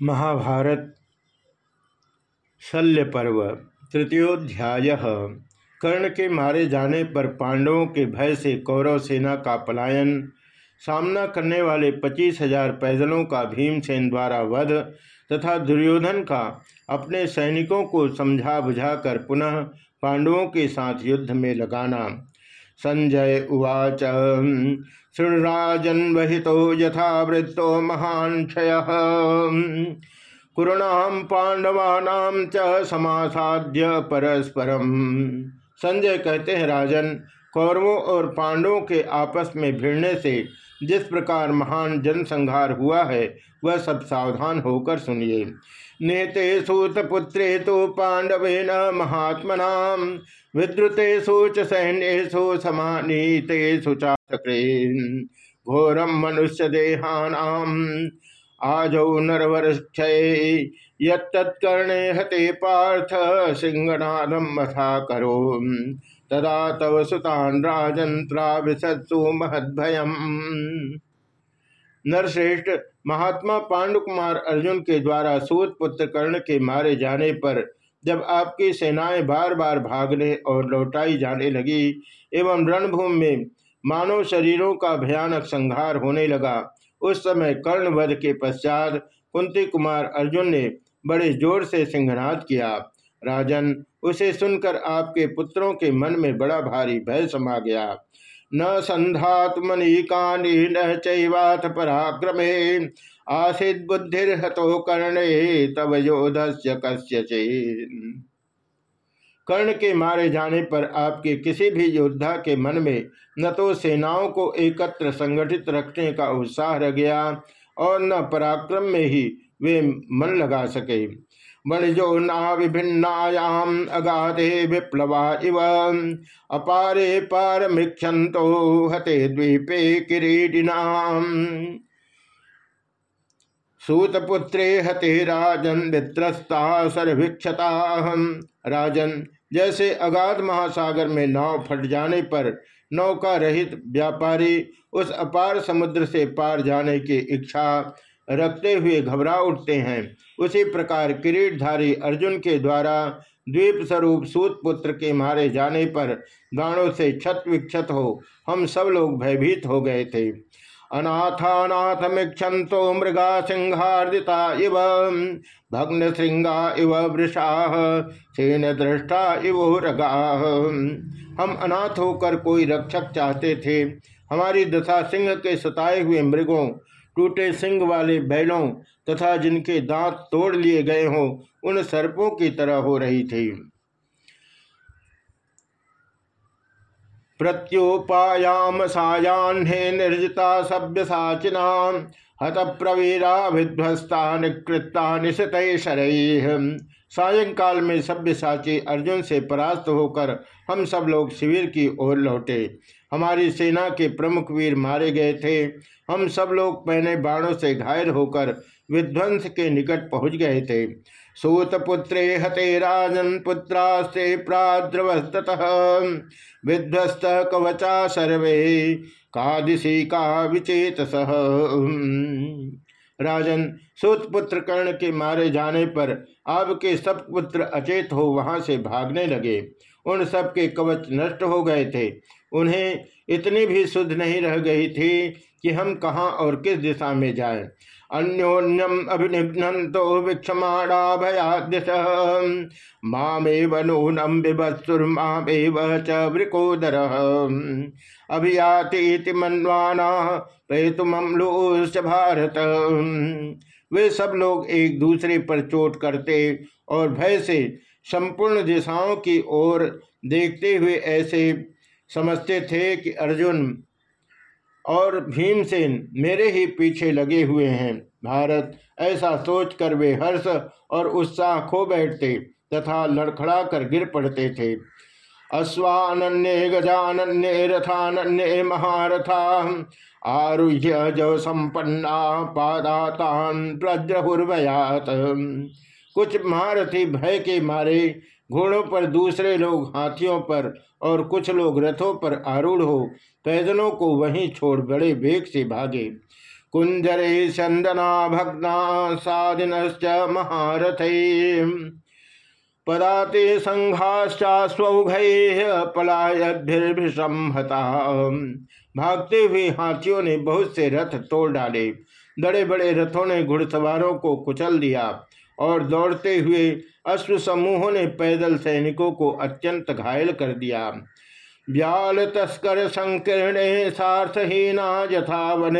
महाभारत शल्य पर्व, तृतीयोध्याय। कर्ण के मारे जाने पर पांडवों के भय से कौरव सेना का पलायन, सामना करने वाले पच्चीस हज़ार पैदलों का भीमसेन द्वारा वध तथा दुर्योधन का अपने सैनिकों को समझा बुझाकर पुनः पांडवों के साथ युद्ध में लगाना। संजय उवाच। शृणराजन वहितो यथा वृत्तो महान क्षय कुरुणाम पांडवानाम च समासाध्य परस्परम। संजय कहते हैं, राजन, कौरवों और पांडवों के आपस में भिड़ने से जिस प्रकार महान जनसंहार हुआ है, वह सब सावधान होकर सुनिए। नेते सूतपुत्रे तो पांडवे न महात्मना विद्रुतेषु च सैन्येषु समानीतेषु चाचक्रे घोरम मनुष्य देहानाम आजौ नरवरक्षय यत्तत्कर्णे हते पार्थ सिंहनादम मथा करो तदा तव सुतान राजंत्रा विसत्सु महद्भयम। नरश्रेष्ठ महात्मा पांडुकुमार अर्जुन के द्वारा सूत पुत्र कर्ण के मारे जाने पर जब आपकी सेनाएँ बार बार भागने और लौटाई जाने लगी एवं रणभूमि में मानव शरीरों का भयानक संहार होने लगा, उस समय कर्णवध के पश्चात कुंती कुमार अर्जुन ने बड़े ज़ोर से सिंहनाद किया। राजन, उसे सुनकर आपके पुत्रों के मन में बड़ा भारी भय समा गया। न संधात्मनिकानी न चैवाथ पराक्रमे। आसित बुद्धिर्हतो कर्णे तब योधस्य कस्य कर्ण के मारे जाने पर आपके किसी भी योद्धा के मन में न तो सेनाओं को एकत्र संगठित रखने का उत्साह रह गया और न पराक्रम में ही वे मन लगा सके। वणिजो ना विभिन्नायाम अगाधे विप्लवा इव। अपारे पार मिक्षंतो हते द्वीपे किरीटिनाम। सूतपुत्रे हते राजन वित्रस्ता सर्भिक्षता राजन, जैसे अगाध महासागर में नाव फट जाने पर नौका रहित व्यापारी उस अपार समुद्र से पार जाने की इच्छा रखते हुए घबरा उठते हैं। उसी प्रकार किरीटधारी अर्जुन के द्वारा द्वीप स्वरूप सूत पुत्र के मारे जाने पर गाणों से छत विक्षत हो हम सब लोग भयभीत हो गए थे। अनाथानाथमिक्षंतो मृगा सिंहार्दिता इव, भग्न श्रृंगा इव वृषा, सेन दृष्टा इव रगा। हम अनाथ होकर कोई रक्षक चाहते थे। हमारी दशा सिंह के सताए हुए मृगों टूटे सिंह वाले बैलों तथा जिनके दांत तोड़ लिए गए हों, उन सर्पों की तरह हो रही थी। प्रत्युपायाम सायान्हे निर्जिता सभ्य साचिना, हत प्रवीरा विध्वस्ता निकृत्ता निशत सायंकाल में सभ्य साची अर्जुन से परास्त होकर हम सब लोग शिविर की ओर लौटे। हमारी सेना के प्रमुख वीर मारे गए थे। हम सब लोग पहने बाणों से घायल होकर विध्वंस के निकट पहुँच गए थे। सूतपुत्रे हते राजन पुत्रास्ते प्राद्रवस्त विध्वस्त कवचा सर्वे कादिशी का विचेत राजन सूतपुत्र कर्ण के मारे जाने पर आपके सब पुत्र अचेत हो वहाँ से भागने लगे। उन सब के कवच नष्ट हो गए थे। उन्हें इतनी भी शुद्ध नहीं रह गई थी कि हम कहाँ और किस दिशा में जाएँ। अन्योन्यम अभिनिघ्नतो वीक्षमाणा भयादिश मामेव नूनम बिभत्सुर्मामेव च वृकोदर। अभियाति मन्वाना पेतुमलोच भारत। वे सब लोग एक दूसरे पर चोट करते और भय से संपूर्ण दिशाओं की ओर देखते हुए ऐसे समझते थे कि अर्जुन और भीमसेन मेरे ही पीछे लगे हुए हैं। भारत, ऐसा सोचकर वे हर्ष और उत्साह खो बैठते तथा लड़खड़ा कर गिर पड़ते थे। अश्वान्य गजान्य रथान्य महारथा, आरुह्य जव संपन्ना पादातान प्रज्रहुर्वयात। कुछ महारथी भय के मारे घोड़ों पर, दूसरे लोग हाथियों पर और कुछ लोग रथों पर आरूढ़ हो, पैदलों को वहीं छोड़ बड़े वेग से भागे। कुंजरे चंदना भग्ना साधिन महारथ। पदाते संघाश्चास्वघ पलायभिर्भिसंहता भागते हुए हाथियों ने बहुत से रथ तोड़ डाले। बड़े बड़े रथों ने घुड़सवारों को कुचल दिया। और दौड़ते हुए अश्व समूहों ने पैदल सैनिकों को अत्यंत घायल कर दिया। व्याल तस्कर संकीर्ण सार्थहीना यथा वन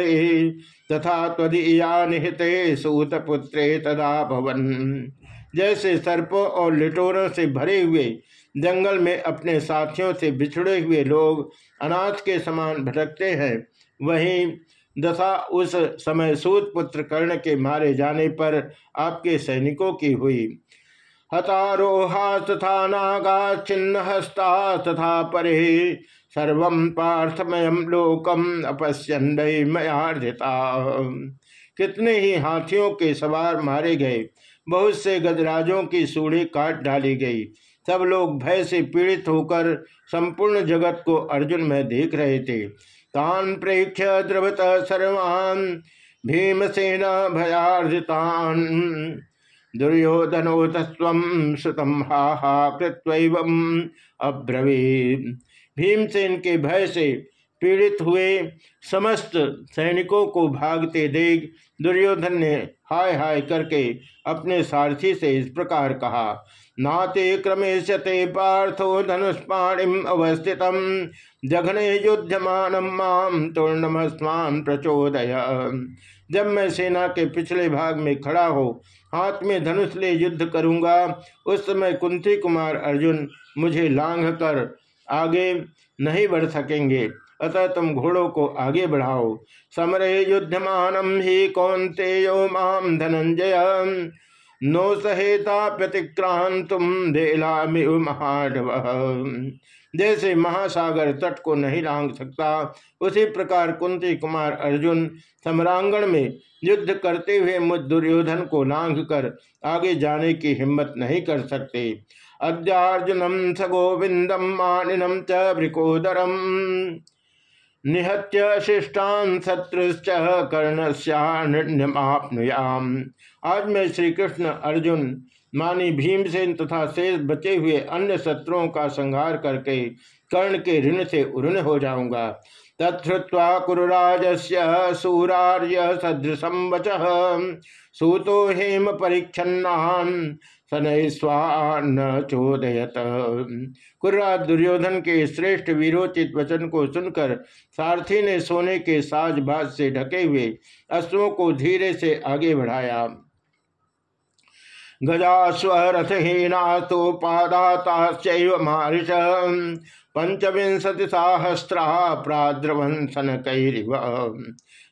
तथा तदीया निहिते सूतपुत्रे तदा भवन। जैसे सर्पों और लिटोरों से भरे हुए जंगल में अपने साथियों से बिछड़े हुए लोग अनाथ के समान भटकते हैं, वहीं दशा उस समय सूत पुत्र कर्ण के मारे जाने पर आपके सैनिकों की हुई। हतारोहा तथा नागा चिन्ह हस्ता तथा परे सर्व पार्थमय लोकम अपश्यन मयार्जिता। कितने ही हाथियों के सवार मारे गए, बहुत से गजराजों की सूढ़ी काट डाली गई। सब लोग भय से पीड़ित होकर संपूर्ण जगत को अर्जुन में देख रहे थे। तान प्रेक्ष द्रवत सर्वान, भीमसेन भयार्जितान। दुर्योधनो तस्व सुतम हा हा कृत्व अब्रवी भीमसेन के भय से पीड़ित हुए समस्त सैनिकों को भागते देख दुर्योधन ने हाय हाय करके अपने सारथी से इस प्रकार कहा नाते क्रमेशते पार्थो धनुष्पाणिम अवस्थित जघने युद्धमान माम तूर्णमस्मान प्रचोदय। जब मैं सेना के पिछले भाग में खड़ा हो, हाथ में धनुष ले युद्ध करूँगा, उस समय कुंती कुमार अर्जुन मुझे लांघ कर आगे नहीं बढ़ सकेंगे। अतः तुम घोड़ों को आगे बढ़ाओ। समरे युद्धमानम ही कौनते यो माम धनंजय। नो सहेता प्रतिक्रांतुम देलामिव महाडव जैसे महासागर तट को नहीं लांग सकता, उसी प्रकार कुंती कुमार अर्जुन सम्रांगण में युद्ध करते हुए मुझ दुर्योधन को लांघ कर आगे जाने की हिम्मत नहीं कर सकते। अद्यार्जुनम स गोविंदम मानिनम च निहत्य शिष्टान शत्रुश्च कर्णस्यान्यमापनुयाम आज मैं श्री कृष्ण अर्जुन, मानी भीमसेन तथा शेष बचे हुए अन्य शत्रुओं का संहार करके कर्ण के ऋण से उऋण हो जाऊँगा। तत्वा कुरुराज से सूरार्य सदृशम वच। सूतो हेम परीक्षन्नान शनै स्वान चोदयत। कुर्रा दुर्योधन के श्रेष्ठ वीरोचित वचन को सुनकर सारथी ने सोने के साजबाज से ढके हुए अश्वों को धीरे से आगे बढ़ाया। गजा स्वरथहीना तो पादाता मारिश पंचविंशति सहस्रा प्राद्रवंशन कैरिव।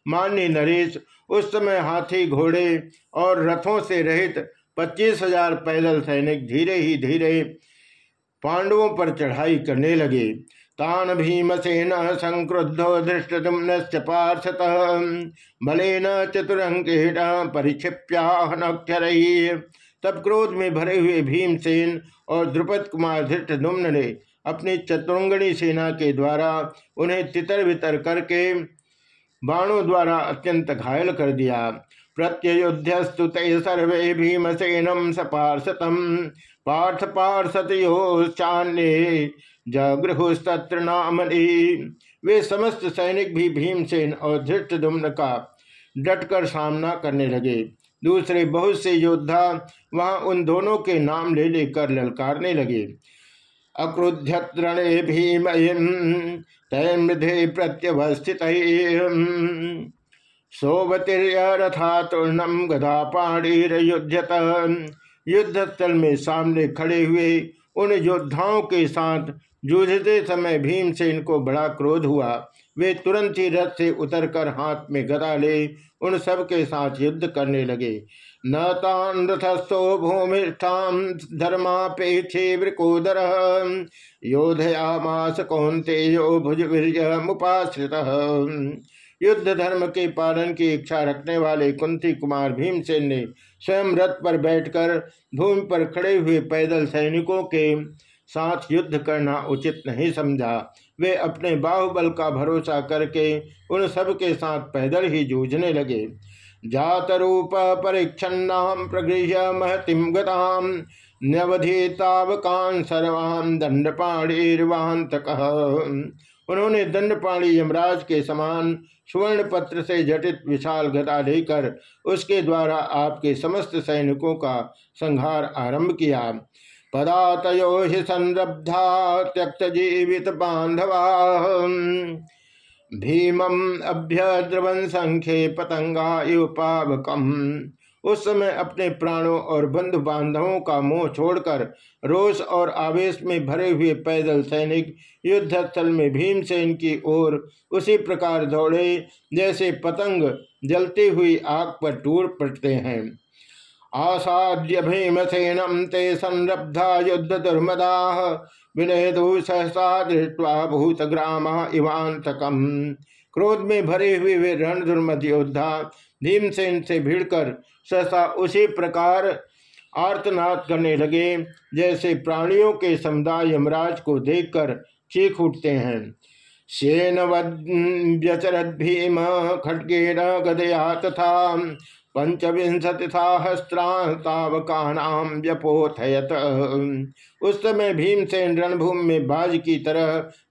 मान्य नरेश, उस समय हाथी घोड़े और रथों से रहित पच्चीस हज़ार पैदल सैनिक धीरे ही धीरे पांडवों पर चढ़ाई करने लगे। तान भीमसेन संक्रुद्धो धृष्टुम्न पार्थत बलेन चतुरंगेण परिक्षिप्याहनक्षर तब क्रोध में भरे हुए भीमसेन और द्रुपद कुमार धृष्टुम्न ने अपनी चतुरंगणी सेना के द्वारा उन्हें तितर बितर करके बाणों द्वारा अत्यंत घायल कर दिया। प्रत्युध्यस्तु ते सर्वे भीमसेनम सपार्षतम। पार्थ पार्षतोश्चान्य जगृहुस्तत्र नामनि वे समस्त सैनिक भी भीमसेन और धृष्टुम्न का डटकर सामना करने लगे। दूसरे बहुत से योद्धा वहाँ उन दोनों के नाम ले लेकर ललकारने लगे। अक्रुध्यत्रणे भीम तैमृधे प्रत्यवस्थित सोवतिरथा तूर्णम पाणीरुद्धत युद्ध स्थल में सामने खड़े हुए उन योद्धाओं के साथ जूझते समय भीम से इनको बड़ा क्रोध हुआ। वे तुरंत ही रथ से उतरकर हाथ में गदा ले उन सब के साथ युद्ध करने लगे। न तान रथस्थो भूमिष्ठाम धर्मापेक्षे वृकोदर। योधयामास कौंते यो भुज मुश्रित युद्ध धर्म के पालन की इच्छा रखने वाले कुंती कुमार भीमसेन ने स्वयं रथ पर बैठकर भूमि पर खड़े हुए पैदल सैनिकों के साथ युद्ध करना उचित नहीं समझा। वे अपने बाहुबल का भरोसा करके उन सब के साथ पैदल ही जूझने लगे। जात रूप परीक्षणाम प्रगृह्य महतिम गताम न्यवधितावकान सर्वान दंडपाणीर्वांतक उन्होंने दंडपाणी यमराज के समान सुवर्ण पत्र से जटित विशाल गदा लेकर उसके द्वारा आपके समस्त सैनिकों का संहार आरंभ किया। पदातयो तय संरब्धा त्यक्त जीवित बांधवा। भीमम अभ्यद्रवन संख्य पतंगा इव पावकम उस समय अपने प्राणों और बंधु बांधवों का मोह छोड़कर रोष और आवेश में भरे हुए पैदल सैनिक युद्ध स्थल में भीमसेन की ओर उसी प्रकार दौड़े, जैसे पतंग जलती हुई आग पर टूट पड़ते हैं। आसाद्य भीमसेनम ते संरब्धा युद्ध दुर्मदा विनयदु सहसा दृष्टवा भूतग्राम इवांतकम क्रोध में भरे हुए वे रण दुर्मद योद्धा भीमसेन से भिड़कर सहसा उसी प्रकार आर्तनाद करने लगे, जैसे प्राणियों के समुदाय यमराज को देखकर चीख उठते हैं। शेन व्यचरद भीम खड्गेन गदया तथा पंचविंशति सहस्रावकानाम व्यपोथयत। उस समय भीमसेन रणभूमि में बाज की तरह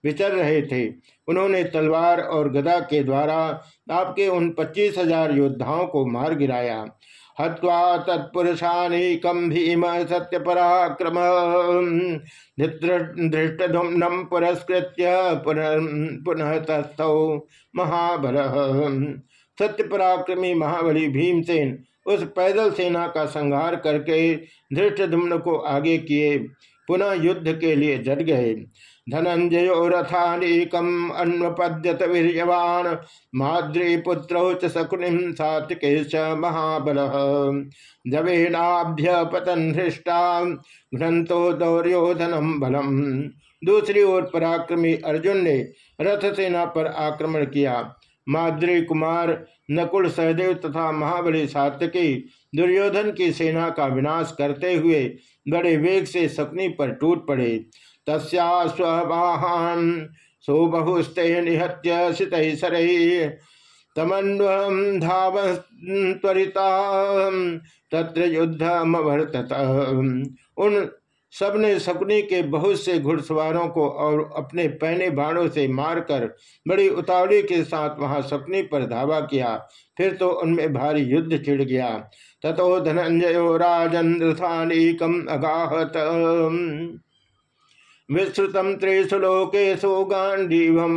विचर रहे थे। उन्होंने तलवार और गदा के द्वारा आपके उन पच्चीस हज़ार योद्धाओं को मार गिराया। हत्वा तत्पुरुषानीकम भीम सत्य धृष्टधुम्नम पुरस्कृत्य पुनः तस्थौ महाबल। सत्य पराक्रमी महाबली भीमसेन उस पैदल सेना का संहार करके धृष्टधुम्न को आगे किए, पुनः युद्ध के लिए जट गए। धनंजयो रथानीकम अन्वपद्यत वीरवान माद्री पुत्रौ च शकुनिम सात्विकेश महाबल। जवेनाभ्य पतन हृष्टा। घ्रंथो दौर्योधनम बलम। दूसरी ओर पराक्रमी अर्जुन ने रथ सेना पर आक्रमण किया। माद्री कुमार, नकुल सहदेव तथा महाबली सात्यकी दुर्योधन की सेना का विनाश करते हुए बड़े वेग से सकनी पर टूट पड़े। तस्वाहान सुबहुस्ते निहत्य सित सर तमन्वम धाव त्वरिता तत्र युद्धमवर्तत उन सबने शकुनी के बहुत से घुड़सवारों को और अपने पहने बाणों से मारकर बड़ी उतावली के साथ वहाँ शकुनी पर धावा किया। फिर तो उनमें भारी युद्ध छिड़ गया। तथो धनंजयो राजन अगाहत। विस्तृतम त्रिशु लोकेशु गांडीवम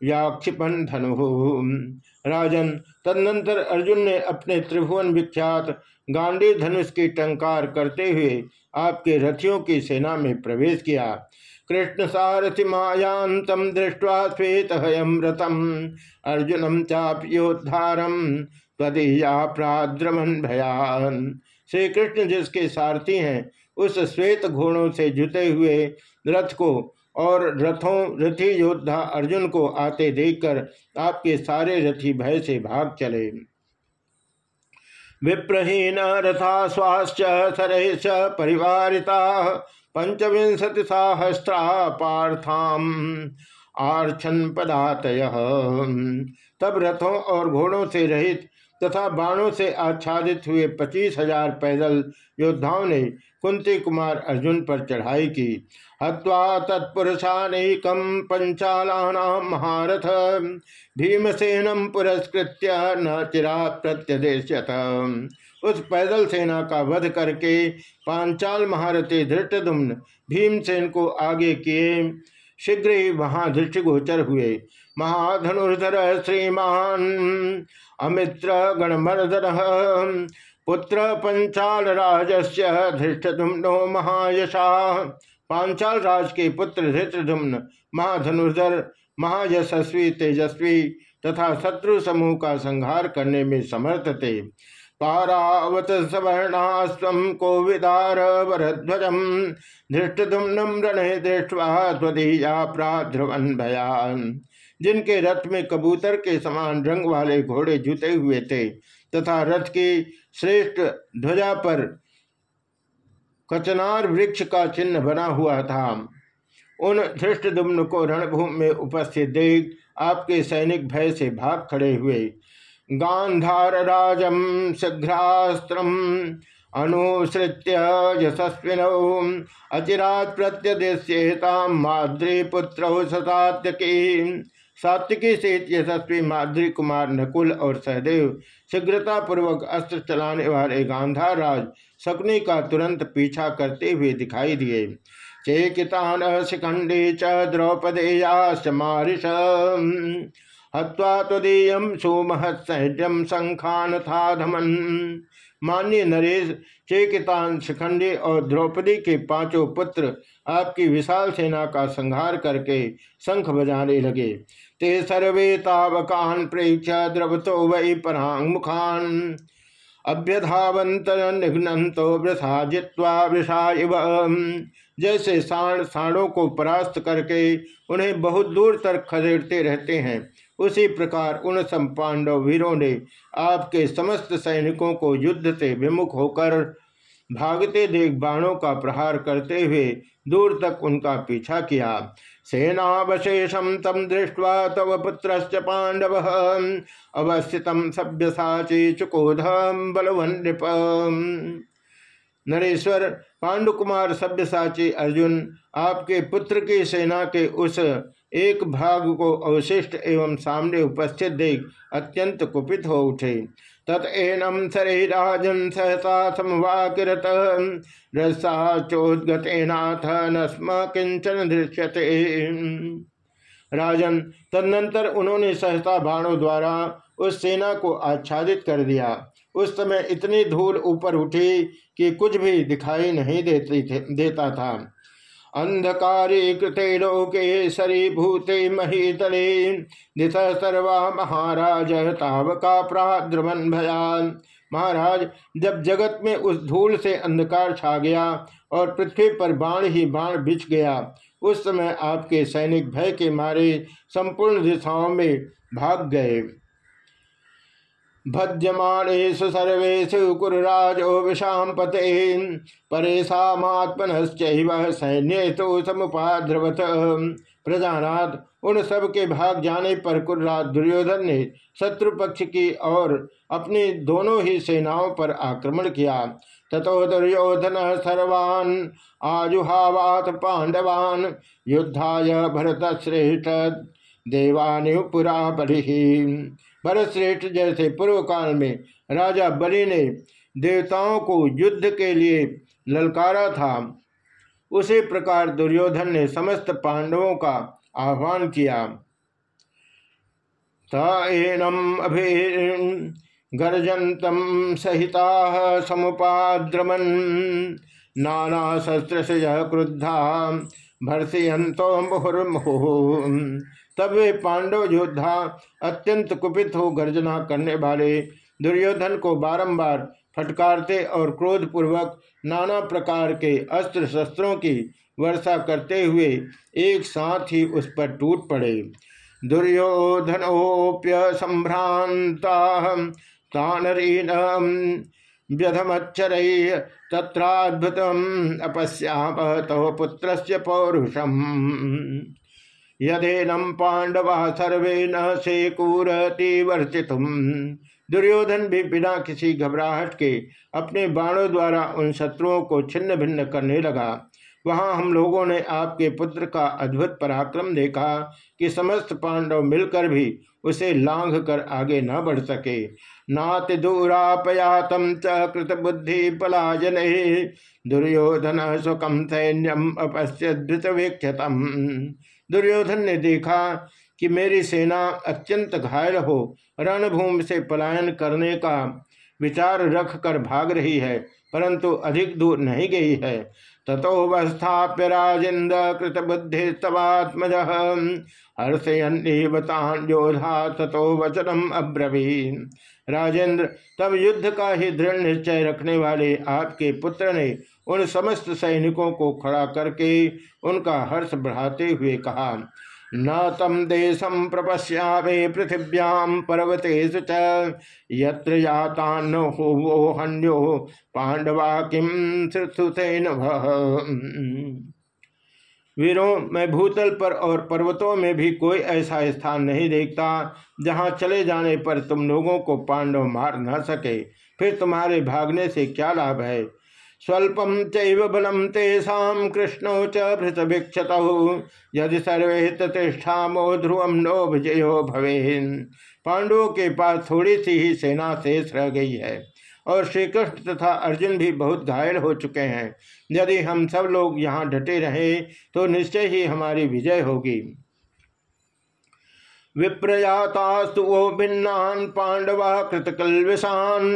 व्याक्षिपन धनु। राजन तदनंतर अर्जुन ने अपने त्रिभुवन विख्यात गांडी धनुष की टंकार करते हुए आपके रथियों की सेना में प्रवेश किया। कृष्ण सारथि मायांतम दृष्टवा श्वेत हयम रथम अर्जुनम चाप्योद्धारम तदीया प्राद्रमन भयान। श्री कृष्ण जिसके सारथी हैं उस श्वेत घोड़ों से जुते हुए रथ को और रथों, रथी योद्धा अर्जुन को आते देखकर आपके सारे रथी भय से भाग चले। विप्रहीन रथा स्वाश्च सरेश परिवारिता पंचविंशति सहस्रा पार्थाम आर्छन पदातय। तब रथों और घोड़ों से रहित तथा बाणों से आच्छादित हुए पच्चीस हज़ार पैदल योद्धाओं ने कुंती कुमार अर्जुन पर चढ़ाई की। हवा तत्पुरुषानेकम पंचाला महारथ। भीमसेनम पुरस्कृत्य न चिरा प्रत्यदेशत उस पैदल सेना का वध करके पांचाल महारथी धृष्टुम्न भीमसेन को आगे किए। शीघ्र ही वहाँ दृष्टिगोचर हुए। महाधनुर्धर श्रीमान अमित्र गणमर्दन। पुत्र पंचाल राजस्य धृष्टुम्नो महायशा। पांचाल राज के पुत्र धृतधुम्न महाधनुर्धर, महायशस्वी, तेजस्वी तथा शत्रु समूह का संहार करने में समर्थ थे। पारावत सवर्णास्व को विदार वरध्वजम धृष्टुम्नम रण दृष्टवा स्वदीया प्राध्रुवन भयान। जिनके रथ में कबूतर के समान रंग वाले घोड़े जुते हुए थे, तथा रथ की श्रेष्ठ ध्वजा पर कचनार वृक्ष का चिन्ह बना हुआ था, उन धृष्ट दुम्न को रणभूमि में उपस्थित देख आपके सैनिक भय से भाग खड़े हुए। गांधार राजम शीघ्रास्त्रम अनुसृत्य यशस्विनौ। अचिरात प्रत्यदेश्यता माद्री पुत्र सतात्यकी सात्विकी से यशस्वी माद्री कुमार, नकुल और सहदेव शीघ्रता पूर्वक अस्त्र चलाने वाले गांधार राज शकुनी का तुरंत पीछा करते हुए दिखाई दिए। चेकितान शिखंडी च द्रौपदेयाश्च मारिष हवा तदीय सुमहत्सैन्यम संखान था धमन मान्य नरेश चेकितान शिखंडी और द्रौपदी के पाँचों पुत्र आपकी विशाल सेना का संहार करके शंख बजाने लगे। ते सर्वे तावकान प्रेक्ष द्रवतो वै परांग मुखान। अभ्यधावंत निघ्नतो वृथा जित्वा वृषा इव। जैसे साण साणों को परास्त करके उन्हें बहुत दूर तक खदेड़ते रहते हैं उसी प्रकार उन सम पांडव वीरों ने आपके समस्त सैनिकों को युद्ध से विमुख होकर भागते देख बाणों का प्रहार करते हुए दूर तक उनका पीछा किया। सेनावशेषम तम दृष्टवा तव पुत्र पांडव, अवस्थित सभ्य साची चुकोधम बलवन नरेश्वर, पांडुकुमार सभ्यसाची अर्जुन, आपके पुत्र की सेना के उस एक भाग को अवशिष्ट एवं सामने उपस्थित देख अत्यंत कुपित हो उठे। तत्नम सरे राजन सहसा समवाकिरत। रसा चोदगतेनाथ नस्म किंचन दृश्यते। राजन तदनंतर उन्होंने सहसा बाणों द्वारा उस सेना को आच्छादित कर दिया। उस समय इतनी धूल ऊपर उठी कि कुछ भी दिखाई नहीं देती थे देता था। अंधकारे कृते लोके सरी भूते महीतले। दिश सर्वा महाराज तावका प्राद्रवन भयान महाराज, जब जगत में उस धूल से अंधकार छा गया और पृथ्वी पर बाण ही बाण बिछ गया, उस समय आपके सैनिक भय के मारे संपूर्ण दिशाओं में भाग गए। भज्यमाणेषु सर्वेषु कुरुराजो विषाम पते परेशात्मनश्चैव सैन्य तो प्रजानाथ, उन सब के भाग जाने पर कुर्राज दुर्योधन ने शत्रु पक्ष की और अपनी दोनों ही सेनाओं पर आक्रमण किया। ततो दुर्योधन सर्वान् आजुहावात पांडवान युद्धाय भरत श्रेष्ठ देवानुपुरा बलि। भरत श्रेष्ठ जैसे पूर्व काल में राजा बलि ने देवताओं को युद्ध के लिए ललकारा था। उसी प्रकार दुर्योधन ने समस्त पांडवों का आह्वान किया। तम अभि गर्जंतम सहिता समुपाद्रमन। नाना शस्त्र से क्रुद्धा भर्षयंतो मुहुर्मुहु। तब वे पांडव योद्धा अत्यंत कुपित हो गर्जना करने वाले दुर्योधन को बारंबार फटकारते और क्रोधपूर्वक नाना प्रकार के अस्त्र शस्त्रों की वर्षा करते हुए एक साथ ही उस पर टूट पड़े। दुर्योधनोप्य संभ्रांता तानरीन व्यधमच्चर अपश्याम तव पुत्र पौरुषम। यदेनम पांडवा सर्वे न से कूरती दुर्योधन भी बिना किसी घबराहट के अपने बाणों द्वारा उन शत्रुओं को छिन्न भिन्न करने लगा। वहाँ हम लोगों ने आपके पुत्र का अद्भुत पराक्रम देखा कि समस्त पांडव मिलकर भी उसे लांघ कर आगे न बढ़ सके। नाति दूरापयातम च कृत बुद्धि पलाजन दुर्योधन सुखम सैन्यम अपश्यत वीक्षतम। दुर्योधन ने देखा कि मेरी सेना अत्यंत घायल हो, रणभूमि से पलायन करने का विचार रख कर भाग रही है। परंतु अधिक दूर नहीं गई है। तथोवस्थाप्य राजेन्द्र कृत बुद्धि तवात्मज हर्षयन्नीवतान योधा तथो वचनम अब्रवीन। राजेंद्र तब युद्ध का ही दृढ़ निश्चय रखने वाले आपके पुत्र ने उन समस्त सैनिकों को खड़ा करके उनका हर्ष बढ़ाते हुए कहा न तम देशम प्रपश्यावे पृथिव्याम यत्र यातान्न हो वो हन्यो पांडवा किम श्रुतेन वीरों मैं भूतल पर और पर्वतों में भी कोई ऐसा स्थान नहीं देखता, जहाँ चले जाने पर तुम लोगों को पांडव मार न सके। फिर तुम्हारे भागने से क्या लाभ है? स्वल्पम चैव बलम तेषा कृष्णो च भिक्षत यदि सर्वे प्रतिष्ठामो ध्रुवम नो विजयो भवे पांडवों के पास थोड़ी सी ही सेना शेष रह गई है और श्री कृष्ण तथा अर्जुन भी बहुत घायल हो चुके हैं। यदि हम सब लोग यहाँ डटे रहे तो निश्चय ही हमारी विजय होगी। विप्रयातास्तु वो भिन्नान पांडवा कृतकलविशान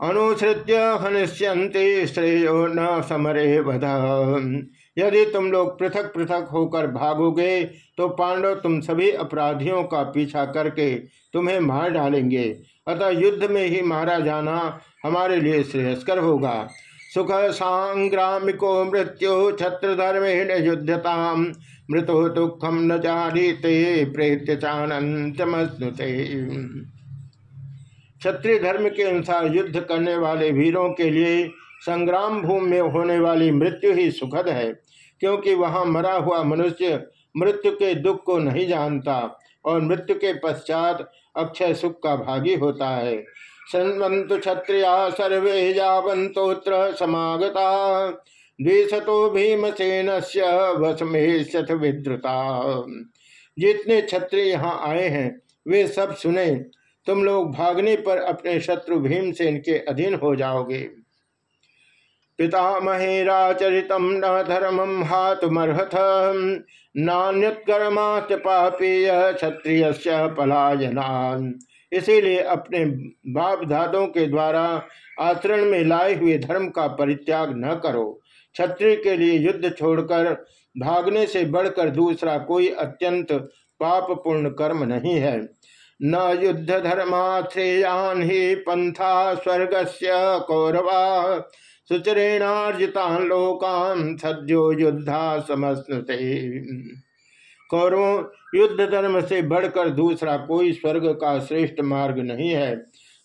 अनुसृत्य हनिष्यंते श्रेयो न समरे वध यदि तुम लोग पृथक पृथक होकर भागोगे तो पांडव तुम सभी अपराधियों का पीछा करके तुम्हें मार डालेंगे। अतः युद्ध में ही मारा जाना हमारे लिए श्रेयस्कर होगा। सुख सांग्रामिको मृत्यु छत्र धर्मेण युद्धता मृतो दुखम न जानीते, प्रेत्य चानंतमस्नुते क्षत्रिय धर्म के अनुसार युद्ध करने वाले वीरों के लिए संग्राम भूमि में होने वाली मृत्यु ही सुखद है, क्योंकि वहाँ मरा हुआ मनुष्य मृत्यु के दुख को नहीं जानता और मृत्यु के पश्चात अक्षय सुख का भागी होता है। सन्वंतु क्षत्रिया सर्वे जावंतोत्र समागता। द्विशतो भीमसेन से विद्रुता। जितने क्षत्रिय यहाँ आए हैं, वे सब सुने तुम लोग भागने पर अपने शत्रु भीमसेन के अधीन हो जाओगे। पितामहेराचरित न धर्मम हातुमर्हथ नान्यत्कर्माच पापीय क्षत्रिय पलायनान। इसीलिए अपने बाप दादों के द्वारा आचरण में लाए हुए धर्म का परित्याग न करो। क्षत्रिय के लिए युद्ध छोड़कर भागने से बढ़कर दूसरा कोई अत्यंत पापपूर्ण कर्म नहीं है। न युद्ध धर्माश्रेयान ही पंथा स्वर्ग से कौरवा। सुचरेणार्जितान लोकान सद्यो युद्धा समस्ते कौरवों युद्ध धर्म से बढ़कर दूसरा कोई स्वर्ग का श्रेष्ठ मार्ग नहीं है।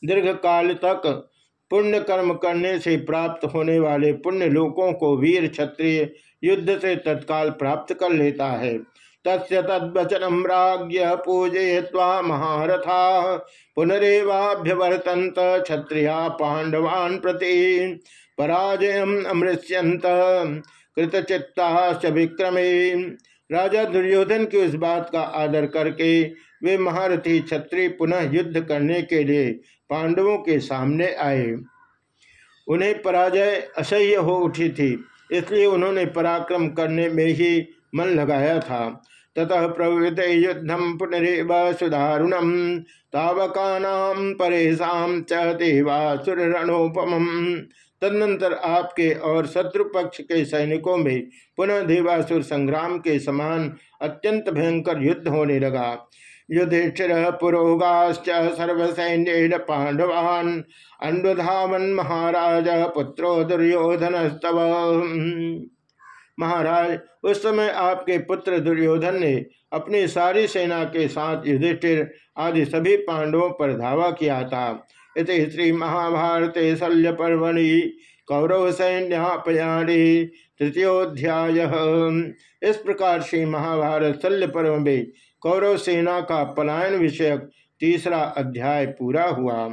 दीर्घ काल तक पुण्य कर्म करने से प्राप्त होने वाले पुण्य लोकों को वीर क्षत्रिय युद्ध से तत्काल प्राप्त कर लेता है। तस्य तद्वचनम राज्ञ पूजय्वा महारथा। पुनरेवाभ्यवर्तंत क्षत्रिया पांडवान् प्रति पराजय अमृष्यंत कृतचित्ता विक्रमे। राजा दुर्योधन की उस बात का आदर करके वे महारथी क्षत्रिय पुनः युद्ध करने के लिए पांडवों के सामने आए। उन्हें पराजय असह्य हो उठी थी, इसलिए उन्होंने पराक्रम करने में ही मन लगाया था। ततः प्रवृत युद्धम पुनरेव सुधारुणम तावका परेशा च देवासुर रणोपम तदनंतर आपके और शत्रु पक्ष के सैनिकों में पुनः देवासुर संग्राम के समान अत्यंत भयंकर युद्ध होने लगा। युधिष्ठिर, पुरोगाश्च सर्वसैन्य पांडवान अन्वधावन महाराज, पुत्रो दुर्योधन स्तव महाराज, उस समय आपके पुत्र दुर्योधन ने अपनी सारी सेना के साथ युधिष्ठिर आदि सभी पांडवों पर धावा किया था। इस श्री महाभारते शल्य पर्वणि कौरव सैन्यापयाणी तृतीयोध्याय इस प्रकार श्री महाभारत शल्य पर्व में कौरव सेना का पलायन विषयक तीसरा अध्याय पूरा हुआ।